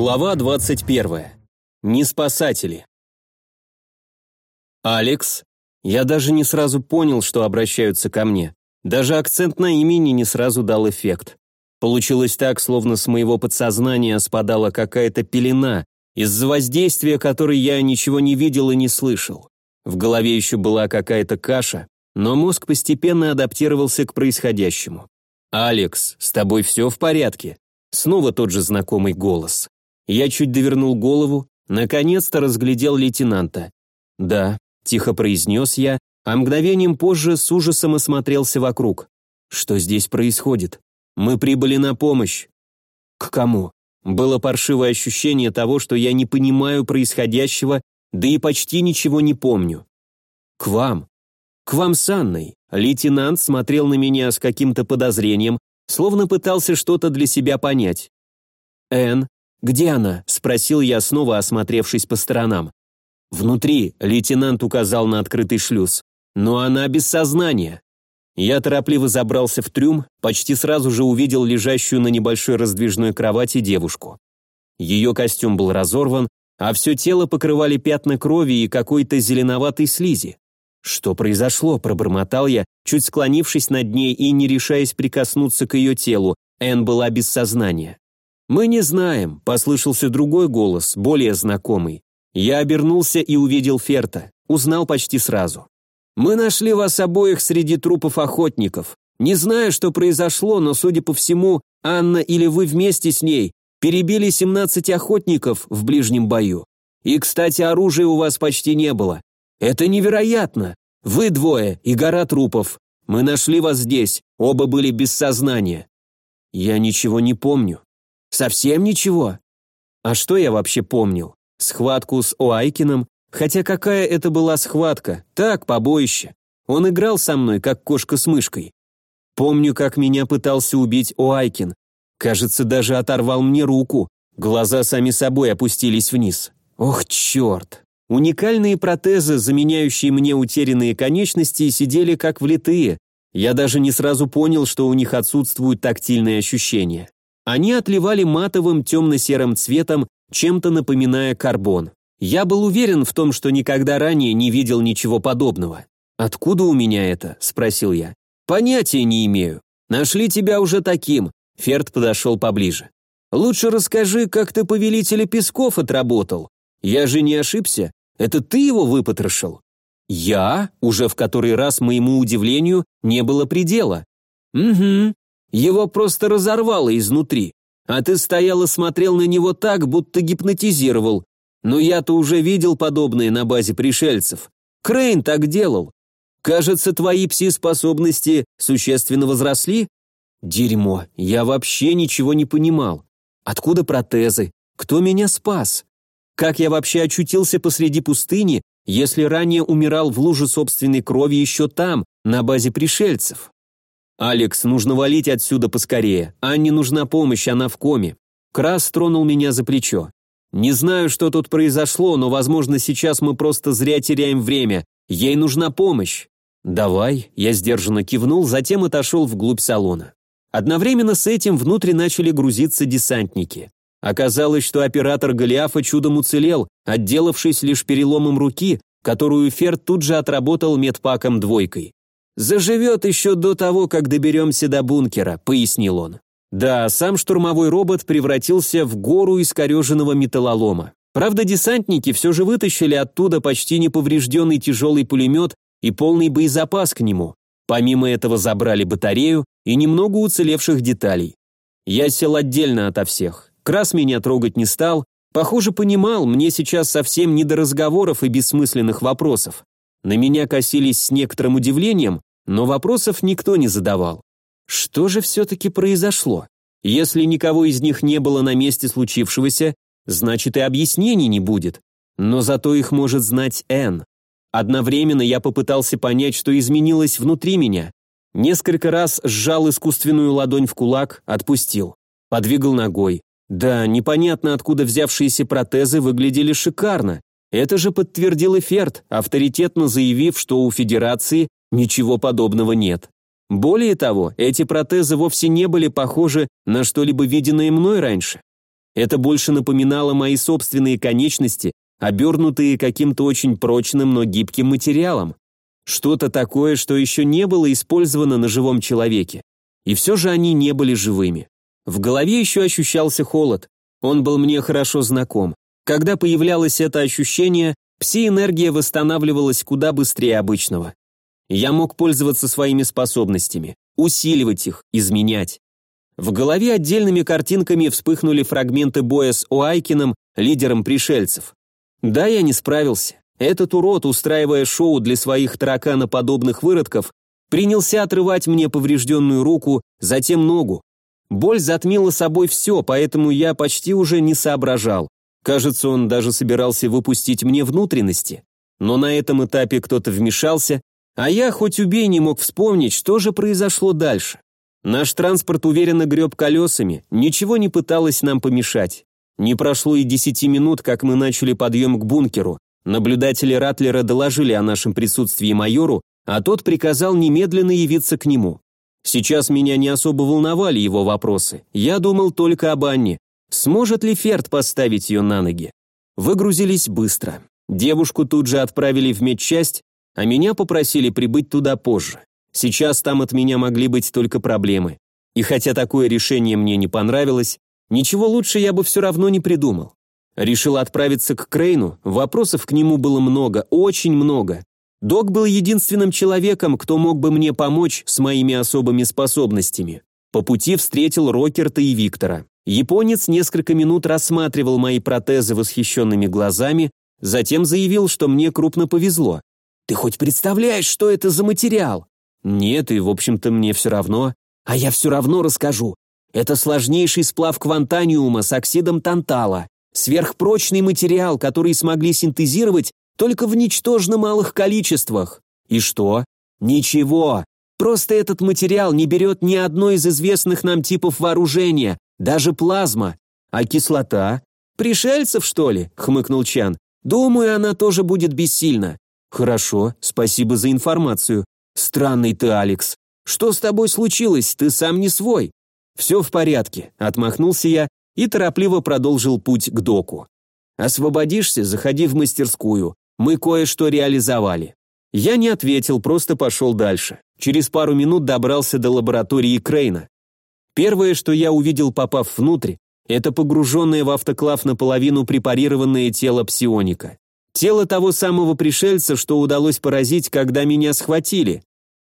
Глава 21. Не спасатели. Алекс. Я даже не сразу понял, что обращаются ко мне. Даже акцент на имени не сразу дал эффект. Получилось так, словно с моего подсознания спадала какая-то пелена, из-за воздействия которой я ничего не видел и не слышал. В голове еще была какая-то каша, но мозг постепенно адаптировался к происходящему. «Алекс, с тобой все в порядке?» Снова тот же знакомый голос. Я чуть довернул голову, наконец-то разглядел лейтенанта. «Да», — тихо произнес я, а мгновением позже с ужасом осмотрелся вокруг. «Что здесь происходит? Мы прибыли на помощь». «К кому?» Было паршивое ощущение того, что я не понимаю происходящего, да и почти ничего не помню. «К вам». «К вам с Анной». Лейтенант смотрел на меня с каким-то подозрением, словно пытался что-то для себя понять. «Энн, «Где она?» – спросил я, снова осмотревшись по сторонам. «Внутри», – лейтенант указал на открытый шлюз. «Но она без сознания». Я торопливо забрался в трюм, почти сразу же увидел лежащую на небольшой раздвижной кровати девушку. Ее костюм был разорван, а все тело покрывали пятна крови и какой-то зеленоватой слизи. «Что произошло?» – пробормотал я, чуть склонившись над ней и не решаясь прикоснуться к ее телу. Энн была без сознания. «Мы не знаем», — послышался другой голос, более знакомый. Я обернулся и увидел Ферта, узнал почти сразу. «Мы нашли вас обоих среди трупов охотников. Не знаю, что произошло, но, судя по всему, Анна или вы вместе с ней перебили 17 охотников в ближнем бою. И, кстати, оружия у вас почти не было. Это невероятно. Вы двое и гора трупов. Мы нашли вас здесь, оба были без сознания. Я ничего не помню. Совсем ничего? А что я вообще помнил? Схватку с Оайкиным? Хотя какая это была схватка? Так, побоище. Он играл со мной, как кошка с мышкой. Помню, как меня пытался убить Оайкин. Кажется, даже оторвал мне руку. Глаза сами собой опустились вниз. Ох, черт. Уникальные протезы, заменяющие мне утерянные конечности, сидели как влитые. Я даже не сразу понял, что у них отсутствуют тактильные ощущения. Они отливали матовым темно-серым цветом, чем-то напоминая карбон. Я был уверен в том, что никогда ранее не видел ничего подобного. «Откуда у меня это?» – спросил я. «Понятия не имею. Нашли тебя уже таким». Ферд подошел поближе. «Лучше расскажи, как ты повелителя Песков отработал. Я же не ошибся. Это ты его выпотрошил?» «Я?» Уже в который раз моему удивлению не было предела. «Угу. Его просто разорвало изнутри. А ты стоял и смотрел на него так, будто гипнотизировал. Но я-то уже видел подобное на базе пришельцев. Крейн так делал. Кажется, твои пси-способности существенно возросли? Дерьмо, я вообще ничего не понимал. Откуда протезы? Кто меня спас? Как я вообще очутился посреди пустыни, если ранее умирал в луже собственной крови еще там, на базе пришельцев? «Алекс, нужно валить отсюда поскорее. Анне нужна помощь, она в коме». Крас тронул меня за плечо. «Не знаю, что тут произошло, но, возможно, сейчас мы просто зря теряем время. Ей нужна помощь». «Давай», — я сдержанно кивнул, затем отошел вглубь салона. Одновременно с этим внутрь начали грузиться десантники. Оказалось, что оператор Голиафа чудом уцелел, отделавшись лишь переломом руки, которую Ферд тут же отработал медпаком двойкой. «Заживет еще до того, как доберемся до бункера», — пояснил он. Да, сам штурмовой робот превратился в гору искореженного металлолома. Правда, десантники все же вытащили оттуда почти неповрежденный тяжелый пулемет и полный боезапас к нему. Помимо этого забрали батарею и немного уцелевших деталей. Я сел отдельно ото всех. Крас меня трогать не стал. Похоже, понимал, мне сейчас совсем не до разговоров и бессмысленных вопросов. На меня косились с некоторым удивлением, но вопросов никто не задавал. Что же все-таки произошло? Если никого из них не было на месте случившегося, значит и объяснений не будет. Но зато их может знать Энн. Одновременно я попытался понять, что изменилось внутри меня. Несколько раз сжал искусственную ладонь в кулак, отпустил. Подвигал ногой. Да, непонятно откуда взявшиеся протезы выглядели шикарно. Это же подтвердил Эферт, авторитетно заявив, что у Федерации Ничего подобного нет. Более того, эти протезы вовсе не были похожи на что-либо виденное мной раньше. Это больше напоминало мои собственные конечности, обернутые каким-то очень прочным, но гибким материалом. Что-то такое, что еще не было использовано на живом человеке. И все же они не были живыми. В голове еще ощущался холод. Он был мне хорошо знаком. Когда появлялось это ощущение, пси-энергия восстанавливалась куда быстрее обычного. Я мог пользоваться своими способностями, усиливать их, изменять. В голове отдельными картинками вспыхнули фрагменты боя с Уайкином, лидером пришельцев. Да, я не справился. Этот урод, устраивая шоу для своих тараканоподобных выродков, принялся отрывать мне поврежденную руку, затем ногу. Боль затмила собой все, поэтому я почти уже не соображал. Кажется, он даже собирался выпустить мне внутренности. Но на этом этапе кто-то вмешался, а я хоть убей не мог вспомнить, что же произошло дальше. Наш транспорт уверенно греб колесами, ничего не пыталось нам помешать. Не прошло и десяти минут, как мы начали подъем к бункеру. Наблюдатели Ратлера доложили о нашем присутствии майору, а тот приказал немедленно явиться к нему. Сейчас меня не особо волновали его вопросы. Я думал только об Анне. Сможет ли Ферд поставить ее на ноги? Выгрузились быстро. Девушку тут же отправили в медчасть, а меня попросили прибыть туда позже. Сейчас там от меня могли быть только проблемы. И хотя такое решение мне не понравилось, Ничего лучше я бы все равно не придумал. Решил отправиться к Крейну, вопросов к нему было много, очень много. Док был единственным человеком, кто мог бы мне помочь с моими особыми способностями. По пути встретил Рокерта и Виктора. Японец несколько минут рассматривал мои протезы восхищенными глазами, затем заявил, что мне крупно повезло. «Ты хоть представляешь, что это за материал?» «Нет, и, в общем-то, мне все равно». «А я все равно расскажу. Это сложнейший сплав квантаниума с оксидом тантала, сверхпрочный материал, который смогли синтезировать только в ничтожно малых количествах. И что? Ничего. Просто этот материал не берет ни одной из известных нам типов вооружения, даже плазма. А кислота? Пришельцев, что ли? хмыкнул Чан. Думаю, она тоже будет бессильна. Хорошо, спасибо за информацию. Странный ты, Алекс. Что с тобой случилось? Ты сам не свой. «Все в порядке», — отмахнулся я и торопливо продолжил путь к доку. «Освободишься, заходи в мастерскую. Мы кое-что реализовали». Я не ответил, просто пошел дальше. Через пару минут добрался до лаборатории Крейна. Первое, что я увидел, попав внутрь, это погруженное в автоклав наполовину препарированное тело псионика. Тело того самого пришельца, что удалось поразить, когда меня схватили.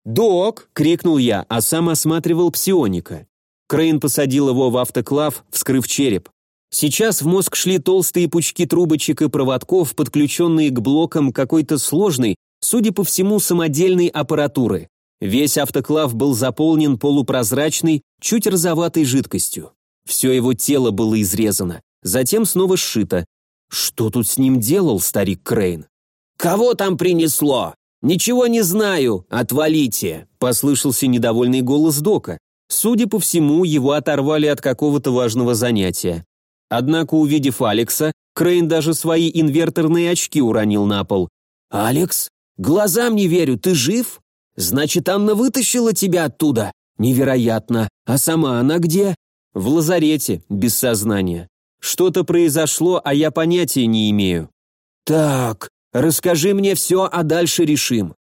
«Док!» — крикнул я, а сам осматривал псионика. Крейн посадил его в автоклав, вскрыв череп. Сейчас в мозг шли толстые пучки трубочек и проводков, подключенные к блокам какой-то сложной, судя по всему, самодельной аппаратуры. Весь автоклав был заполнен полупрозрачной, чуть розоватой жидкостью. Все его тело было изрезано, затем снова сшито. Что тут с ним делал старик Крейн? «Кого там принесло? Ничего не знаю, отвалите!» послышался недовольный голос Дока. Судя по всему, его оторвали от какого-то важного занятия. Однако, увидев Алекса, Крейн даже свои инверторные очки уронил на пол. «Алекс? Глазам не верю, ты жив? Значит, Анна вытащила тебя оттуда? Невероятно. А сама она где?» «В лазарете, без сознания. Что-то произошло, а я понятия не имею». «Так, расскажи мне все, а дальше решим.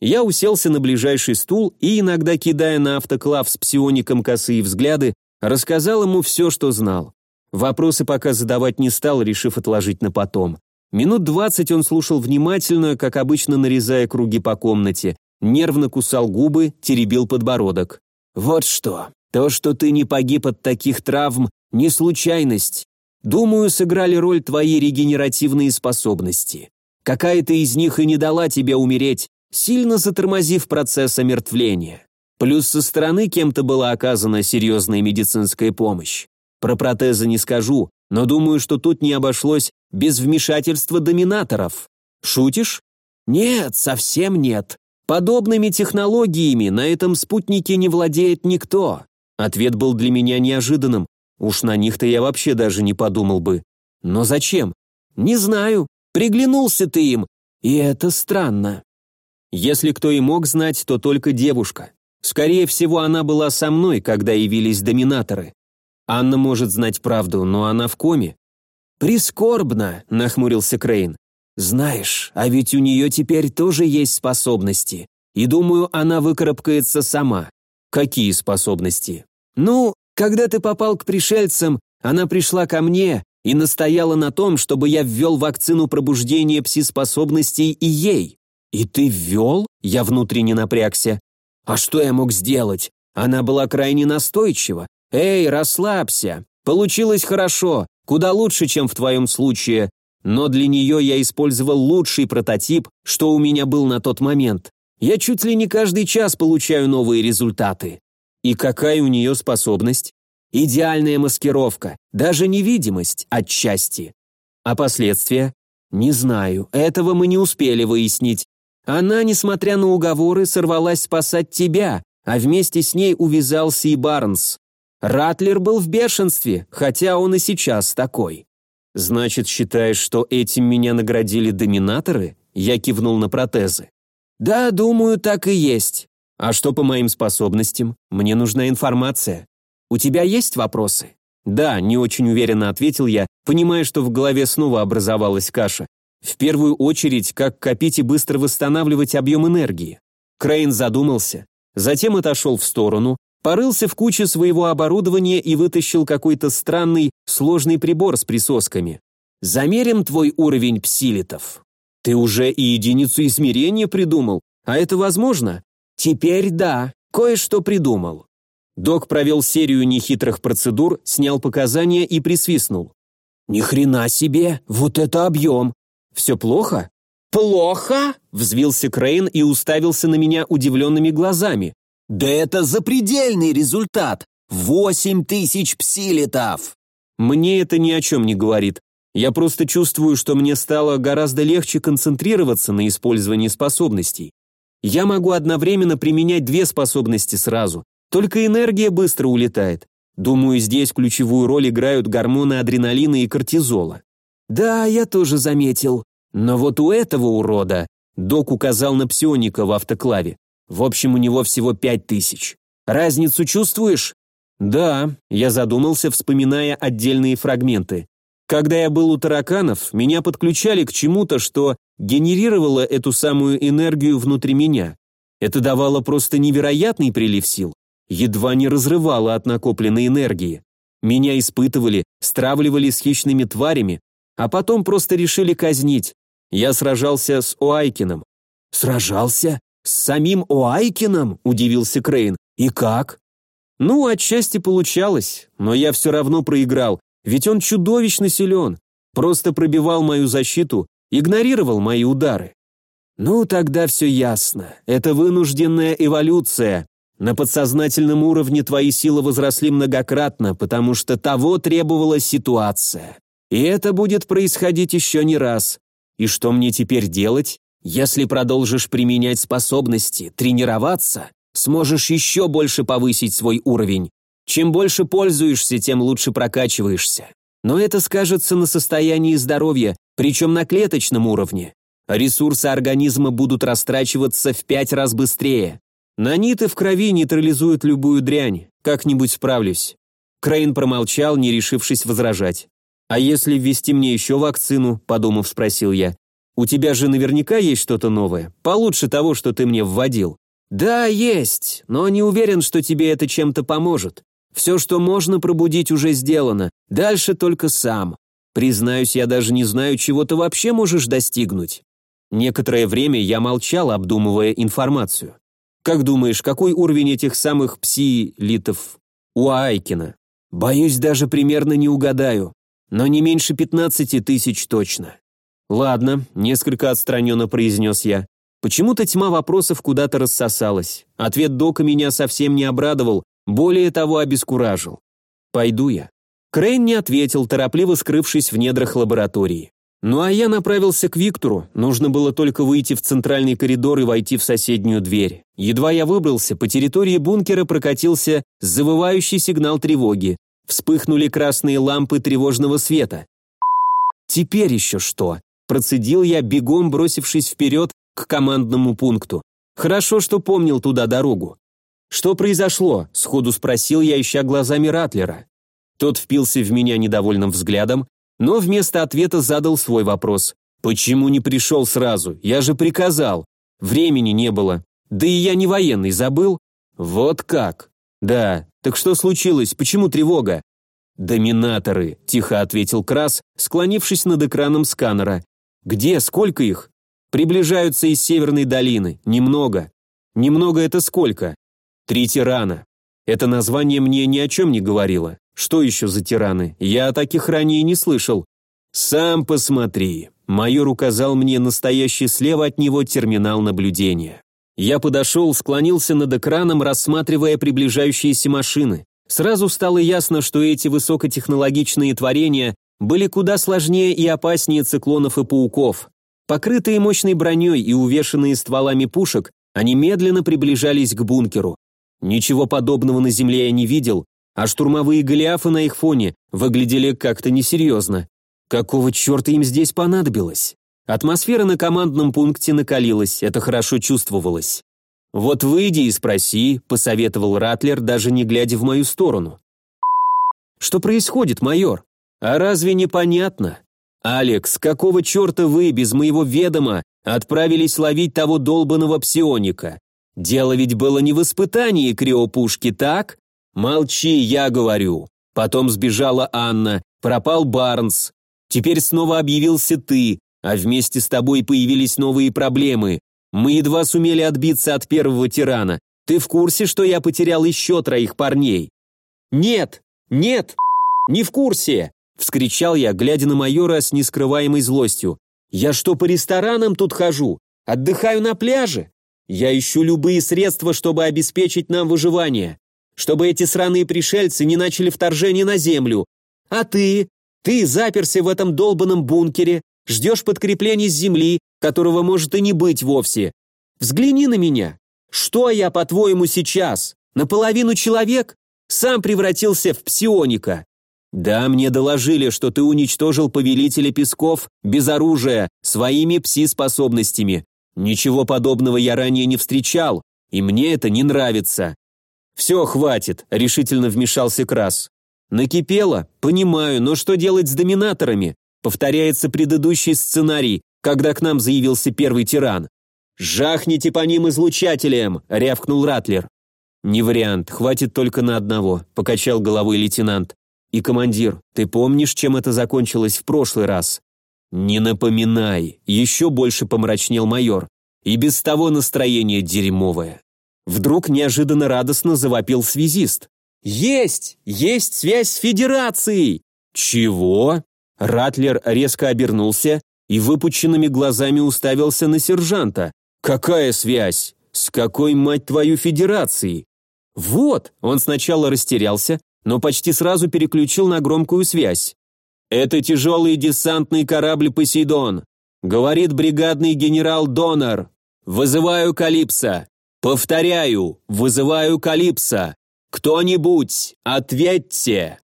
Я уселся на ближайший стул и, иногда кидая на автоклав с псиоником косые взгляды, рассказал ему все, что знал. Вопросы пока задавать не стал, решив отложить на потом. Минут двадцать он слушал внимательно, как обычно нарезая круги по комнате, нервно кусал губы, теребил подбородок. «Вот что. То, что ты не погиб от таких травм, не случайность. Думаю, сыграли роль твои регенеративные способности. Какая-то из них и не дала тебе умереть, сильно затормозив процесс омертвления. Плюс со стороны кем-то была оказана серьезная медицинская помощь. Про протезы не скажу, но думаю, что тут не обошлось без вмешательства доминаторов. Шутишь? Нет, совсем нет. Подобными технологиями на этом спутнике не владеет никто. Ответ был для меня неожиданным. Уж на них-то я вообще даже не подумал бы. Но зачем? Не знаю. Приглянулся ты им, и это странно. Если кто и мог знать, то только девушка. Скорее всего, она была со мной, когда явились доминаторы. Анна может знать правду, но она в коме. «Прискорбно», — нахмурился Крейн. «Знаешь, а ведь у нее теперь тоже есть способности. И думаю, она выкарабкается сама». «Какие способности?» «Ну, когда ты попал к пришельцам, она пришла ко мне и настояла на том, чтобы я ввел вакцину пробуждения пси-способностей и ей. «И ты ввел?» – я внутренне напрягся. «А что я мог сделать? Она была крайне настойчива. Эй, расслабься. Получилось хорошо, куда лучше, чем в твоем случае. Но для нее я использовал лучший прототип, что у меня был на тот момент. Я чуть ли не каждый час получаю новые результаты. И какая у нее способность? Идеальная маскировка, даже невидимость отчасти. А последствия? Не знаю, этого мы не успели выяснить. Она, несмотря на уговоры, сорвалась спасать тебя, а вместе с ней увязался и Барнс. Ратлер был в бешенстве, хотя он и сейчас такой. «Значит, считаешь, что этим меня наградили доминаторы?» Я кивнул на протезы. «Да, думаю, так и есть. А что по моим способностям? Мне нужна информация. У тебя есть вопросы?» «Да», — не очень уверенно ответил я, понимая, что в голове снова образовалась каша. В первую очередь, как копить и быстро восстанавливать объем энергии. Крейн задумался, затем отошел в сторону, порылся в куче своего оборудования и вытащил какой-то странный, сложный прибор с присосками. «Замерим твой уровень псилитов». «Ты уже и единицу измерения придумал? А это возможно?» «Теперь да, кое-что придумал». Док провел серию нехитрых процедур, снял показания и присвистнул. «Ни хрена себе, вот это объем! «Все плохо?» «Плохо?» – взвился Крейн и уставился на меня удивленными глазами. «Да это запредельный результат! Восемь тысяч псилитов!» Мне это ни о чем не говорит. Я просто чувствую, что мне стало гораздо легче концентрироваться на использовании способностей. Я могу одновременно применять две способности сразу, только энергия быстро улетает. Думаю, здесь ключевую роль играют гормоны адреналина и кортизола. «Да, я тоже заметил. Но вот у этого урода...» Док указал на псионика в автоклаве. «В общем, у него всего пять тысяч. Разницу чувствуешь?» «Да», я задумался, вспоминая отдельные фрагменты. Когда я был у тараканов, меня подключали к чему-то, что генерировало эту самую энергию внутри меня. Это давало просто невероятный прилив сил. Едва не разрывало от накопленной энергии. Меня испытывали, стравливали с хищными тварями, а потом просто решили казнить. Я сражался с Уайкином. «Сражался? С самим Уайкином?» – удивился Крейн. «И как?» «Ну, отчасти получалось, но я все равно проиграл, ведь он чудовищно силен. Просто пробивал мою защиту, игнорировал мои удары». «Ну, тогда все ясно. Это вынужденная эволюция. На подсознательном уровне твои силы возросли многократно, потому что того требовала ситуация. И это будет происходить еще не раз. И что мне теперь делать? Если продолжишь применять способности, тренироваться, сможешь еще больше повысить свой уровень. Чем больше пользуешься, тем лучше прокачиваешься. Но это скажется на состоянии здоровья, причем на клеточном уровне. Ресурсы организма будут растрачиваться в пять раз быстрее. Наниты в крови нейтрализуют любую дрянь. Как-нибудь справлюсь. Крейн промолчал, не решившись возражать. «А если ввести мне еще вакцину?» – подумав, спросил я. «У тебя же наверняка есть что-то новое, получше того, что ты мне вводил». «Да, есть, но не уверен, что тебе это чем-то поможет. Все, что можно пробудить, уже сделано. Дальше только сам. Признаюсь, я даже не знаю, чего ты вообще можешь достигнуть». Некоторое время я молчал, обдумывая информацию. «Как думаешь, какой уровень этих самых пси-литов у Айкина?» «Боюсь, даже примерно не угадаю но не меньше пятнадцати тысяч точно. Ладно, несколько отстраненно произнес я. Почему-то тьма вопросов куда-то рассосалась. Ответ Дока меня совсем не обрадовал, более того, обескуражил. Пойду я. Крейн не ответил, торопливо скрывшись в недрах лаборатории. Ну а я направился к Виктору, нужно было только выйти в центральный коридор и войти в соседнюю дверь. Едва я выбрался, по территории бункера прокатился завывающий сигнал тревоги. Вспыхнули красные лампы тревожного света. «Теперь еще что?» Процедил я, бегом бросившись вперед к командному пункту. Хорошо, что помнил туда дорогу. «Что произошло?» – сходу спросил я, ища глазами Ратлера. Тот впился в меня недовольным взглядом, но вместо ответа задал свой вопрос. «Почему не пришел сразу? Я же приказал. Времени не было. Да и я не военный, забыл?» «Вот как?» «Да. Так что случилось? Почему тревога?» «Доминаторы», – тихо ответил Крас, склонившись над экраном сканера. «Где? Сколько их?» «Приближаются из Северной долины. Немного». «Немного это сколько?» «Три тирана». Это название мне ни о чем не говорило. Что еще за тираны? Я о таких ранее не слышал. «Сам посмотри», – майор указал мне настоящий слева от него терминал наблюдения. Я подошел, склонился над экраном, рассматривая приближающиеся машины. Сразу стало ясно, что эти высокотехнологичные творения были куда сложнее и опаснее циклонов и пауков. Покрытые мощной броней и увешанные стволами пушек, они медленно приближались к бункеру. Ничего подобного на Земле я не видел, а штурмовые голиафы на их фоне выглядели как-то несерьезно. Какого черта им здесь понадобилось? Атмосфера на командном пункте накалилась, это хорошо чувствовалось. «Вот выйди и спроси», — посоветовал Ратлер, даже не глядя в мою сторону. «Что происходит, майор? А разве непонятно? Алекс, какого черта вы, без моего ведома, отправились ловить того долбанного псионика? Дело ведь было не в испытании криопушки, так? Молчи, я говорю. Потом сбежала Анна, пропал Барнс. Теперь снова объявился ты, а вместе с тобой появились новые проблемы. Мы едва сумели отбиться от первого тирана. Ты в курсе, что я потерял еще троих парней?» «Нет! Нет! Не в курсе!» — вскричал я, глядя на майора с нескрываемой злостью. «Я что, по ресторанам тут хожу? Отдыхаю на пляже? Я ищу любые средства, чтобы обеспечить нам выживание. Чтобы эти сраные пришельцы не начали вторжение на землю. А ты? Ты заперся в этом долбанном бункере, ждешь подкрепления с земли, которого может и не быть вовсе. Взгляни на меня. Что я, по-твоему, сейчас? Наполовину человек? Сам превратился в псионика. Да, мне доложили, что ты уничтожил повелителя песков без оружия, своими пси-способностями. Ничего подобного я ранее не встречал, и мне это не нравится. Все, хватит, решительно вмешался Крас. Накипело? Понимаю, но что делать с доминаторами? Повторяется предыдущий сценарий, когда к нам заявился первый тиран. «Жахните по ним излучателем!» — рявкнул Ратлер. «Не вариант, хватит только на одного», — покачал головой лейтенант. «И, командир, ты помнишь, чем это закончилось в прошлый раз?» «Не напоминай», — еще больше помрачнел майор. «И без того настроение дерьмовое». Вдруг неожиданно радостно завопил связист. «Есть! Есть связь с Федерацией!» «Чего?» Ратлер резко обернулся и выпученными глазами уставился на сержанта. «Какая связь? С какой, мать твою, федерацией?» «Вот!» Он сначала растерялся, но почти сразу переключил на громкую связь. «Это тяжелый десантный корабль «Посейдон», — говорит бригадный генерал Донор. «Вызываю Калипса. Повторяю, вызываю Калипса. Кто-нибудь, ответьте!»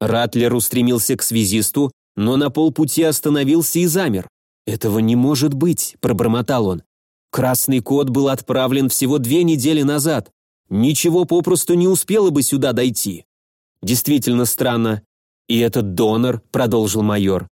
Ратлер устремился к связисту, но на полпути остановился и замер. «Этого не может быть», – пробормотал он. «Красный кот был отправлен всего две недели назад. Ничего попросту не успело бы сюда дойти». «Действительно странно. И этот донор», – продолжил майор.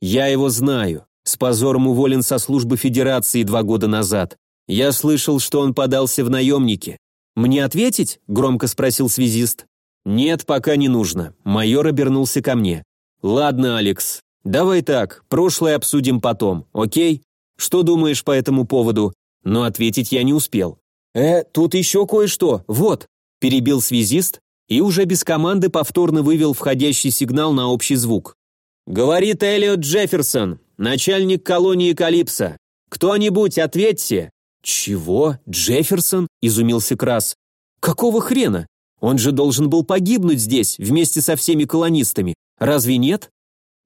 «Я его знаю. С позором уволен со службы Федерации два года назад. Я слышал, что он подался в наемники. Мне ответить?» – громко спросил связист. «Нет, пока не нужно». Майор обернулся ко мне. «Ладно, Алекс, давай так, прошлое обсудим потом, окей? Что думаешь по этому поводу?» Но ответить я не успел. «Э, тут еще кое-что, вот», – перебил связист и уже без команды повторно вывел входящий сигнал на общий звук. «Говорит Эллиот Джефферсон, начальник колонии Калипса. Кто-нибудь ответьте!» «Чего? Джефферсон?» – изумился Крас. «Какого хрена? Он же должен был погибнуть здесь, вместе со всеми колонистами. Разве нет?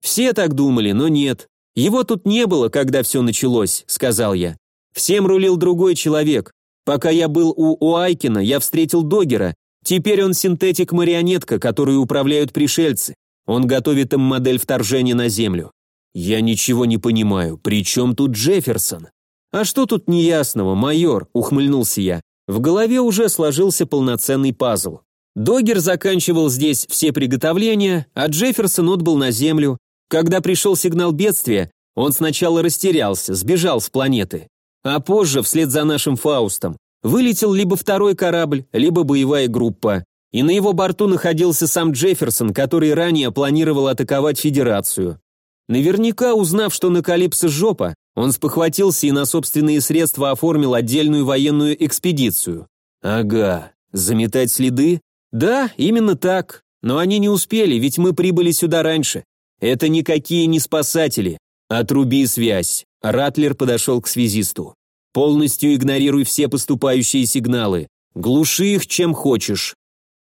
Все так думали, но нет. Его тут не было, когда все началось, сказал я. Всем рулил другой человек. Пока я был у Уайкина, я встретил Догера. Теперь он синтетик-марионетка, которую управляют пришельцы. Он готовит им модель вторжения на Землю. Я ничего не понимаю, при чем тут Джефферсон? А что тут неясного, майор, ухмыльнулся я. В голове уже сложился полноценный пазл. Догер заканчивал здесь все приготовления, а Джефферсон отбыл на Землю. Когда пришел сигнал бедствия, он сначала растерялся, сбежал с планеты. А позже, вслед за нашим Фаустом, вылетел либо второй корабль, либо боевая группа. И на его борту находился сам Джефферсон, который ранее планировал атаковать Федерацию. Наверняка, узнав, что на Калипсо жопа, он спохватился и на собственные средства оформил отдельную военную экспедицию. Ага, заметать следы? Да, именно так. Но они не успели, ведь мы прибыли сюда раньше. Это никакие не спасатели. Отруби связь. Ратлер подошел к связисту. Полностью игнорируй все поступающие сигналы. Глуши их чем хочешь.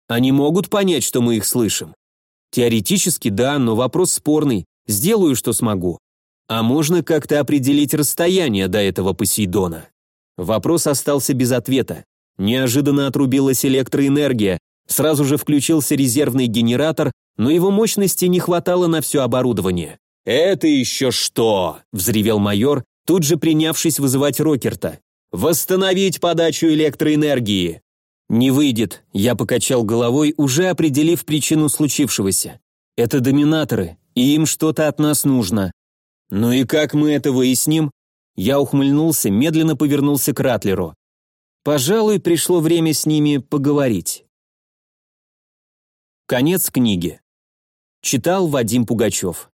Они могут понять, что мы их слышим? Теоретически да, но вопрос спорный. Сделаю, что смогу. А можно как-то определить расстояние до этого Посейдона? Вопрос остался без ответа. Неожиданно отрубилась электроэнергия, сразу же включился резервный генератор, но его мощности не хватало на все оборудование. «Это еще что?» – взревел майор, тут же принявшись вызывать Рокерта. «Восстановить подачу электроэнергии!» «Не выйдет», – я покачал головой, уже определив причину случившегося. «Это доминаторы, и им что-то от нас нужно. «Ну и как мы это выясним?» Я ухмыльнулся, медленно повернулся к Ратлеру. «Пожалуй, пришло время с ними поговорить». Конец книги. Читал Вадим Пугачев.